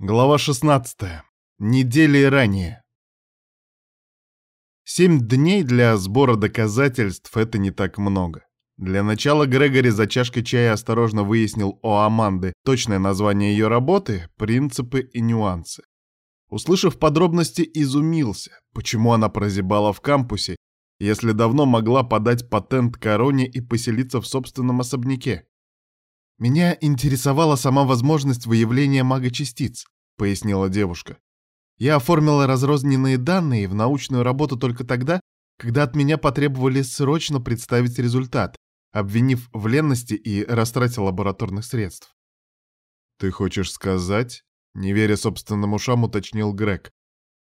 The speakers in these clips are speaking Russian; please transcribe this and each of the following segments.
Глава 16. Недели ранее. Семь дней для сбора доказательств — это не так много. Для начала Грегори за чашкой чая осторожно выяснил у Аманды точное название ее работы, принципы и нюансы. Услышав подробности, изумился, почему она прозябала в кампусе, если давно могла подать патент короне и поселиться в собственном особняке. «Меня интересовала сама возможность выявления мага-частиц», — пояснила девушка. «Я оформила разрозненные данные в научную работу только тогда, когда от меня потребовали срочно представить результат, обвинив в ленности и растрате лабораторных средств». «Ты хочешь сказать?» — не веря собственным ушам, уточнил Грег,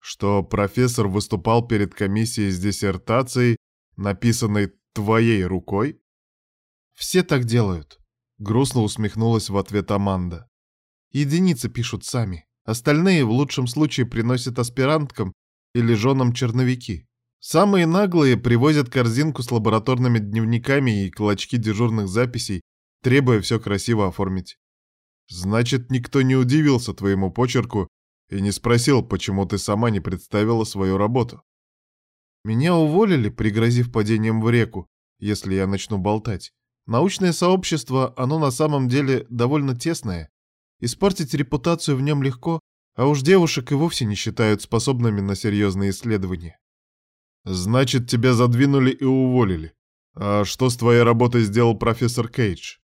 что профессор выступал перед комиссией с диссертацией, написанной твоей рукой? «Все так делают», Грустно усмехнулась в ответ Аманда. Единицы пишут сами. Остальные в лучшем случае приносят аспиранткам или женам черновики. Самые наглые привозят корзинку с лабораторными дневниками и клочки дежурных записей, требуя все красиво оформить. Значит, никто не удивился твоему почерку и не спросил, почему ты сама не представила свою работу. Меня уволили, пригрозив падением в реку, если я начну болтать. Научное сообщество, оно на самом деле довольно тесное. Испортить репутацию в нем легко, а уж девушек и вовсе не считают способными на серьезные исследования. Значит, тебя задвинули и уволили. А что с твоей работой сделал профессор Кейдж?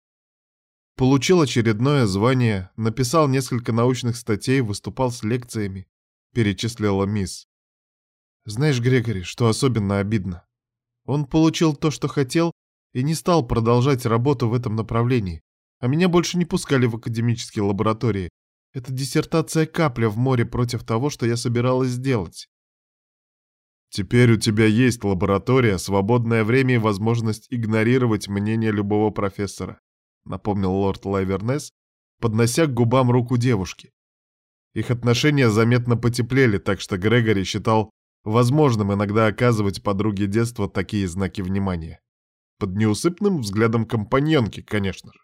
Получил очередное звание, написал несколько научных статей, выступал с лекциями, перечислила мисс. Знаешь, Грегори, что особенно обидно? Он получил то, что хотел, и не стал продолжать работу в этом направлении. А меня больше не пускали в академические лаборатории. Это диссертация капля в море против того, что я собиралась сделать. Теперь у тебя есть лаборатория, свободное время и возможность игнорировать мнение любого профессора, напомнил лорд Лайвернес, поднося к губам руку девушки. Их отношения заметно потеплели, так что Грегори считал возможным иногда оказывать подруге детства такие знаки внимания. Под неусыпным взглядом компаньонки, конечно же.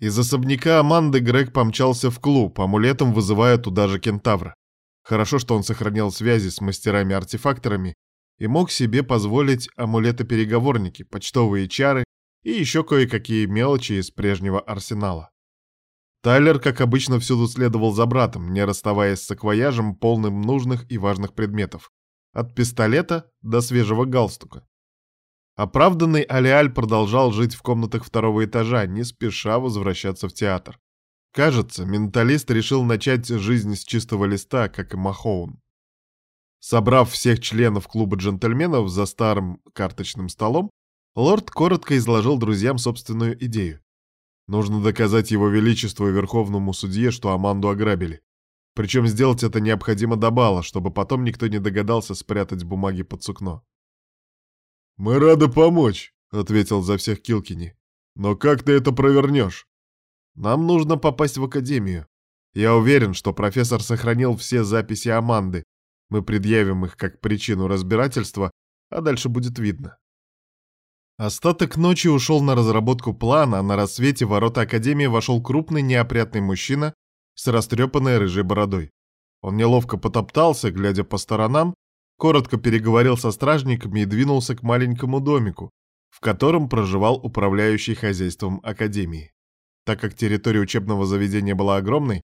Из особняка Аманды Грег помчался в клуб, амулетом вызывая туда же кентавра. Хорошо, что он сохранял связи с мастерами-артефакторами и мог себе позволить амулеты-переговорники, почтовые чары и еще кое-какие мелочи из прежнего арсенала. Тайлер, как обычно, всюду следовал за братом, не расставаясь с саквояжем, полным нужных и важных предметов. От пистолета до свежего галстука. Оправданный Алиаль продолжал жить в комнатах второго этажа, не спеша возвращаться в театр. Кажется, менталист решил начать жизнь с чистого листа, как и Махоун. Собрав всех членов клуба джентльменов за старым карточным столом, лорд коротко изложил друзьям собственную идею. Нужно доказать его величеству и верховному судье, что Аманду ограбили. Причем сделать это необходимо до бала, чтобы потом никто не догадался спрятать бумаги под сукно. «Мы рады помочь», — ответил за всех Килкини. «Но как ты это провернешь?» «Нам нужно попасть в академию. Я уверен, что профессор сохранил все записи Аманды. Мы предъявим их как причину разбирательства, а дальше будет видно». Остаток ночи ушел на разработку плана, а на рассвете в ворота Академии вошел крупный неопрятный мужчина с растрепанной рыжей бородой. Он неловко потоптался, глядя по сторонам, коротко переговорил со стражниками и двинулся к маленькому домику, в котором проживал управляющий хозяйством академии. Так как территория учебного заведения была огромной,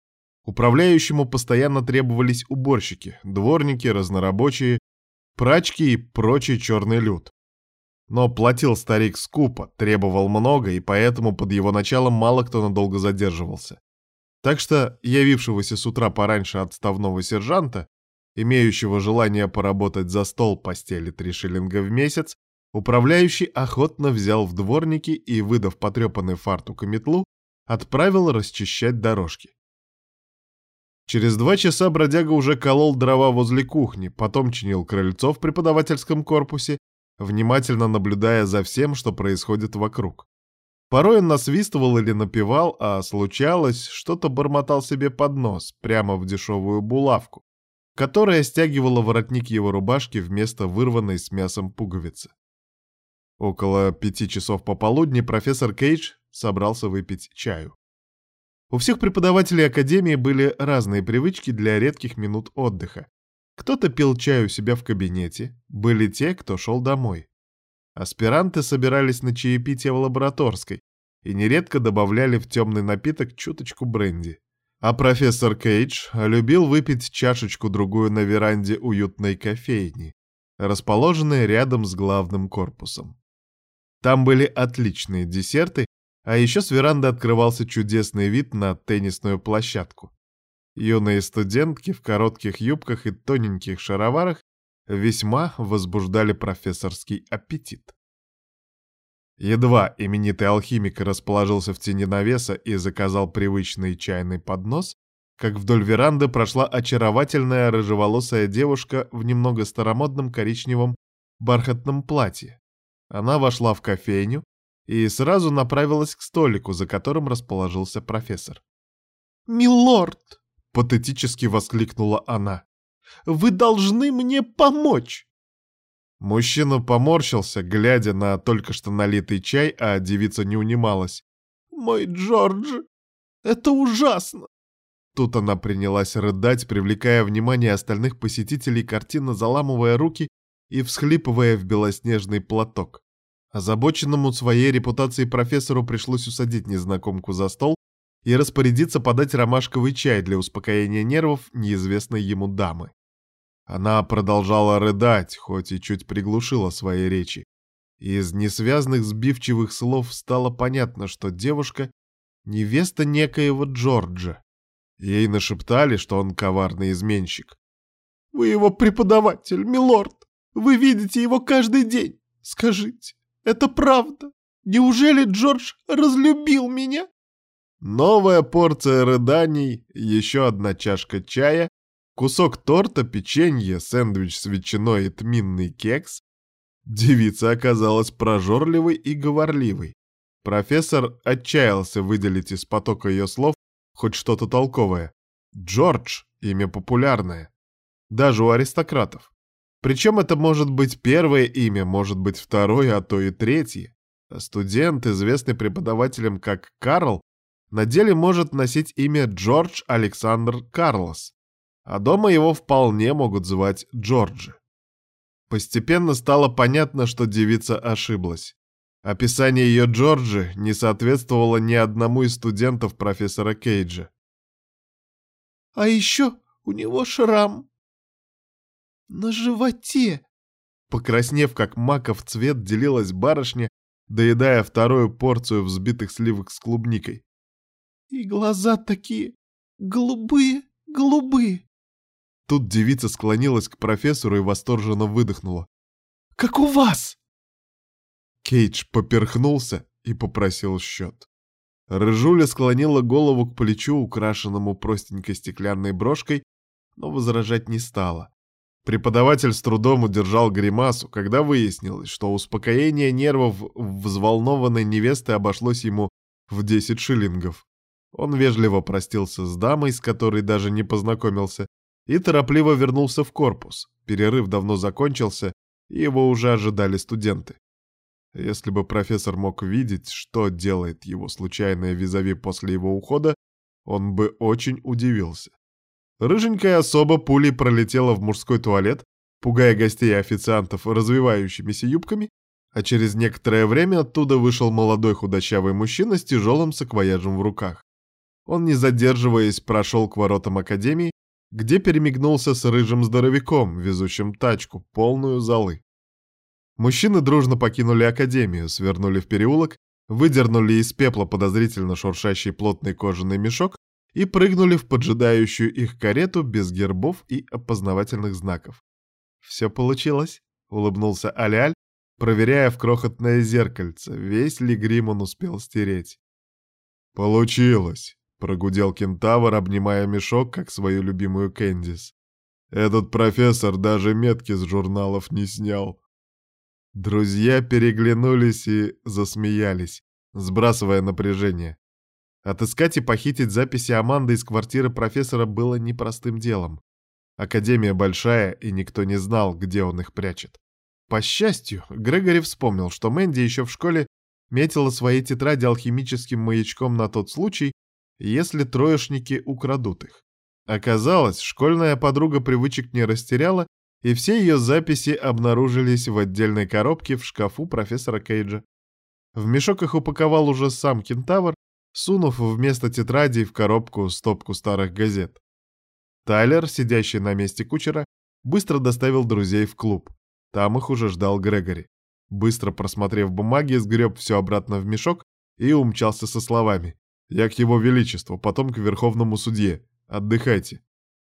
управляющему постоянно требовались уборщики, дворники, разнорабочие, прачки и прочий черный люд. Но платил старик скупо, требовал много, и поэтому под его началом мало кто надолго задерживался. Так что явившегося с утра пораньше отставного сержанта имеющего желание поработать за стол постели три шиллинга в месяц, управляющий охотно взял в дворники и, выдав потрепанный фартук и метлу, отправил расчищать дорожки. Через два часа бродяга уже колол дрова возле кухни, потом чинил крыльцо в преподавательском корпусе, внимательно наблюдая за всем, что происходит вокруг. Порой он насвистывал или напевал, а случалось, что-то бормотал себе под нос, прямо в дешевую булавку, которая стягивала воротник его рубашки вместо вырванной с мясом пуговицы. Около пяти часов пополудни профессор Кейдж собрался выпить чаю. У всех преподавателей Академии были разные привычки для редких минут отдыха. Кто-то пил чай у себя в кабинете, были те, кто шел домой. Аспиранты собирались на чаепитие в лабораторской и нередко добавляли в темный напиток чуточку бренди. А профессор Кейдж любил выпить чашечку-другую на веранде уютной кофейни, расположенной рядом с главным корпусом. Там были отличные десерты, а еще с веранды открывался чудесный вид на теннисную площадку. Юные студентки в коротких юбках и тоненьких шароварах весьма возбуждали профессорский аппетит. Едва именитый алхимик расположился в тени навеса и заказал привычный чайный поднос, как вдоль веранды прошла очаровательная рыжеволосая девушка в немного старомодном коричневом бархатном платье. Она вошла в кофейню и сразу направилась к столику, за которым расположился профессор. «Милорд!» — патетически воскликнула она. «Вы должны мне помочь!» Мужчина поморщился, глядя на только что налитый чай, а девица не унималась. «Мой Джордж, это ужасно!» Тут она принялась рыдать, привлекая внимание остальных посетителей, картина заламывая руки и всхлипывая в белоснежный платок. Озабоченному своей репутацией профессору пришлось усадить незнакомку за стол и распорядиться подать ромашковый чай для успокоения нервов неизвестной ему дамы. Она продолжала рыдать, хоть и чуть приглушила свои речи. Из несвязных сбивчивых слов стало понятно, что девушка — невеста некоего Джорджа. Ей нашептали, что он коварный изменщик. «Вы его преподаватель, милорд! Вы видите его каждый день! Скажите, это правда? Неужели Джордж разлюбил меня?» Новая порция рыданий, еще одна чашка чая кусок торта, печенье, сэндвич с ветчиной и тминный кекс, девица оказалась прожорливой и говорливой. Профессор отчаялся выделить из потока ее слов хоть что-то толковое. Джордж — имя популярное. Даже у аристократов. Причем это может быть первое имя, может быть второе, а то и третье. А студент, известный преподавателем как Карл, на деле может носить имя Джордж Александр Карлос а дома его вполне могут звать Джорджи. Постепенно стало понятно, что девица ошиблась. Описание ее Джорджи не соответствовало ни одному из студентов профессора Кейджа. «А еще у него шрам на животе!» Покраснев, как маков цвет, делилась барышня, доедая вторую порцию взбитых сливок с клубникой. «И глаза такие голубые, голубые!» Тут девица склонилась к профессору и восторженно выдохнула. «Как у вас!» Кейдж поперхнулся и попросил счет. Рыжуля склонила голову к плечу, украшенному простенькой стеклянной брошкой, но возражать не стала. Преподаватель с трудом удержал гримасу, когда выяснилось, что успокоение нервов взволнованной невесты обошлось ему в 10 шиллингов. Он вежливо простился с дамой, с которой даже не познакомился, и торопливо вернулся в корпус. Перерыв давно закончился, и его уже ожидали студенты. Если бы профессор мог видеть, что делает его случайное визави после его ухода, он бы очень удивился. Рыженькая особа пулей пролетела в мужской туалет, пугая гостей и официантов развивающимися юбками, а через некоторое время оттуда вышел молодой худощавый мужчина с тяжелым саквояжем в руках. Он, не задерживаясь, прошел к воротам академии где перемигнулся с рыжим здоровяком, везущим тачку, полную золы. Мужчины дружно покинули академию, свернули в переулок, выдернули из пепла подозрительно шуршащий плотный кожаный мешок и прыгнули в поджидающую их карету без гербов и опознавательных знаков. «Все получилось», — улыбнулся Аляль, проверяя в крохотное зеркальце, весь ли грим он успел стереть. «Получилось», Прогудел кентавр, обнимая мешок, как свою любимую Кэндис. Этот профессор даже метки с журналов не снял. Друзья переглянулись и засмеялись, сбрасывая напряжение. Отыскать и похитить записи Аманды из квартиры профессора было непростым делом. Академия большая, и никто не знал, где он их прячет. По счастью, Грегори вспомнил, что Мэнди еще в школе метила свои тетради алхимическим маячком на тот случай, если троечники украдут их. Оказалось, школьная подруга привычек не растеряла, и все ее записи обнаружились в отдельной коробке в шкафу профессора Кейджа. В мешок их упаковал уже сам кентавр, сунув вместо тетрадей в коробку стопку старых газет. Тайлер, сидящий на месте кучера, быстро доставил друзей в клуб. Там их уже ждал Грегори. Быстро просмотрев бумаги, сгреб все обратно в мешок и умчался со словами. «Я к его величеству, потом к верховному судье. Отдыхайте».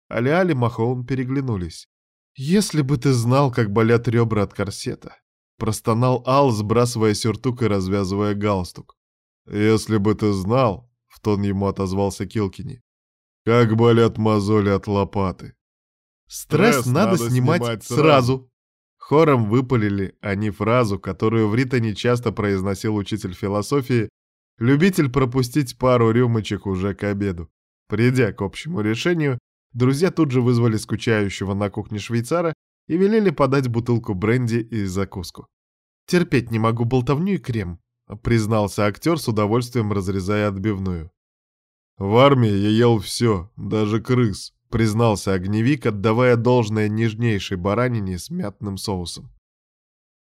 Али-Али и Махоун переглянулись. «Если бы ты знал, как болят ребра от корсета!» Простонал Ал, сбрасывая сюртук и развязывая галстук. «Если бы ты знал!» — в тон ему отозвался Килкини. «Как болят мозоли от лопаты!» «Стресс, Стресс надо, надо снимать, снимать сразу!», сразу. Хором выпалили они фразу, которую в Ритоне часто произносил учитель философии, любитель пропустить пару рюмочек уже к обеду. Придя к общему решению, друзья тут же вызвали скучающего на кухне швейцара и велели подать бутылку бренди и закуску. «Терпеть не могу болтовню и крем», — признался актер с удовольствием разрезая отбивную. «В армии я ел все, даже крыс», признался огневик, отдавая должное нежнейшей баранине с мятным соусом.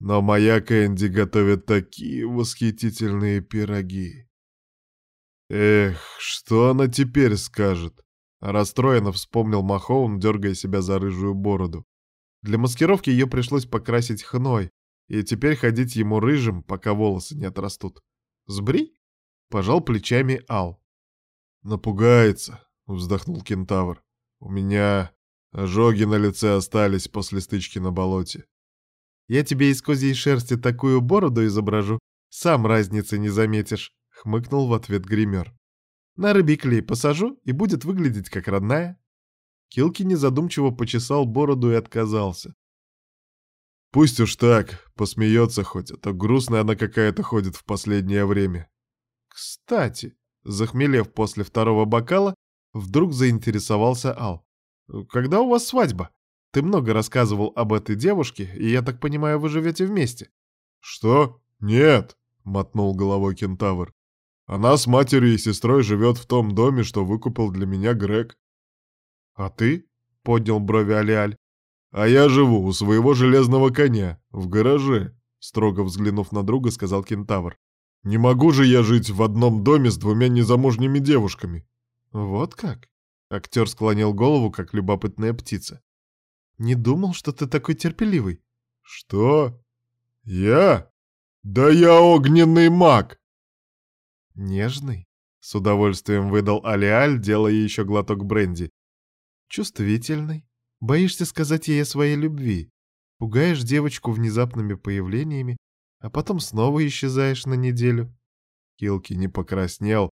Но моя Кэнди готовит такие восхитительные пироги. Эх, что она теперь скажет? Расстроенно вспомнил Махоун, дергая себя за рыжую бороду. Для маскировки ее пришлось покрасить хной, и теперь ходить ему рыжим, пока волосы не отрастут. «Сбри?» — пожал плечами Ал. «Напугается», — вздохнул кентавр. У меня ожоги на лице остались после стычки на болоте. Я тебе из козьей шерсти такую бороду изображу, сам разницы не заметишь, хмыкнул в ответ гример. На рыбий клей посажу, и будет выглядеть как родная. Килки незадумчиво почесал бороду и отказался. Пусть уж так, посмеется хоть, а то грустная она какая-то ходит в последнее время. Кстати, захмелев после второго бокала, Вдруг заинтересовался Ал. «Когда у вас свадьба? Ты много рассказывал об этой девушке, и я так понимаю, вы живете вместе». «Что? Нет!» — мотнул головой кентавр. «Она с матерью и сестрой живет в том доме, что выкупил для меня Грег». «А ты?» — поднял брови Алиаль. «А я живу у своего железного коня, в гараже», — строго взглянув на друга, сказал кентавр. «Не могу же я жить в одном доме с двумя незамужними девушками. «Вот как?» — актер склонил голову, как любопытная птица. «Не думал, что ты такой терпеливый». «Что? Я? Да я огненный маг!» «Нежный?» — с удовольствием выдал Алиаль, делая еще глоток бренди. «Чувствительный. Боишься сказать ей о своей любви. Пугаешь девочку внезапными появлениями, а потом снова исчезаешь на неделю». Килки не покраснел,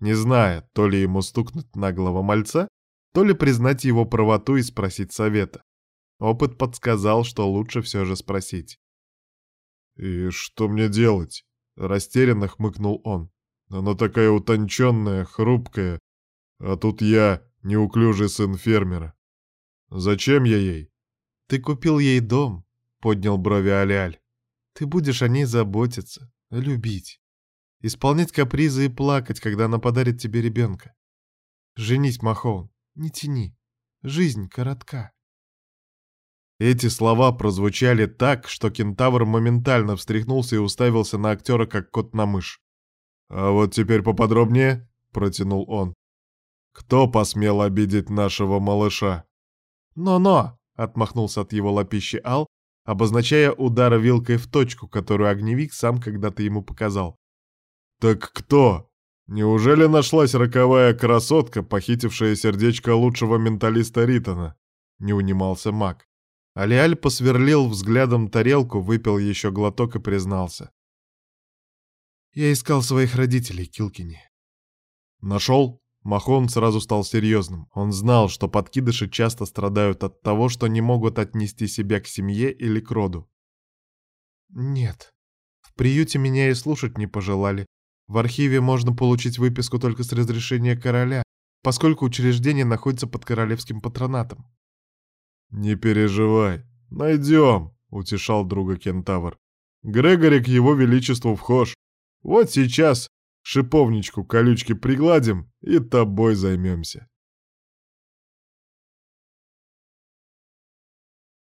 не зная, то ли ему стукнуть наглого мальца, то ли признать его правоту и спросить совета. Опыт подсказал, что лучше все же спросить. «И что мне делать?» — растерянно хмыкнул он. «Она такая утонченная, хрупкая, а тут я, неуклюжий сын фермера. Зачем я ей?» «Ты купил ей дом», — поднял брови Аляль. «Ты будешь о ней заботиться, любить исполнять капризы и плакать, когда она подарит тебе ребенка. Женись, Махоун, не тяни. Жизнь коротка. Эти слова прозвучали так, что кентавр моментально встряхнулся и уставился на актера, как кот на мышь. «А вот теперь поподробнее», — протянул он. «Кто посмел обидеть нашего малыша?» «Но-но!» — отмахнулся от его лапищи Ал, обозначая удар вилкой в точку, которую огневик сам когда-то ему показал. «Так кто? Неужели нашлась роковая красотка, похитившая сердечко лучшего менталиста Ритона?» Не унимался маг. Алиаль посверлил взглядом тарелку, выпил еще глоток и признался. «Я искал своих родителей, Килкини». «Нашел?» Махон сразу стал серьезным. Он знал, что подкидыши часто страдают от того, что не могут отнести себя к семье или к роду. «Нет. В приюте меня и слушать не пожелали. В архиве можно получить выписку только с разрешения короля, поскольку учреждение находится под королевским патронатом. «Не переживай, найдем», — утешал друга кентавр. «Грегори к его величеству вхож. Вот сейчас Шиповничку колючки пригладим и тобой займемся.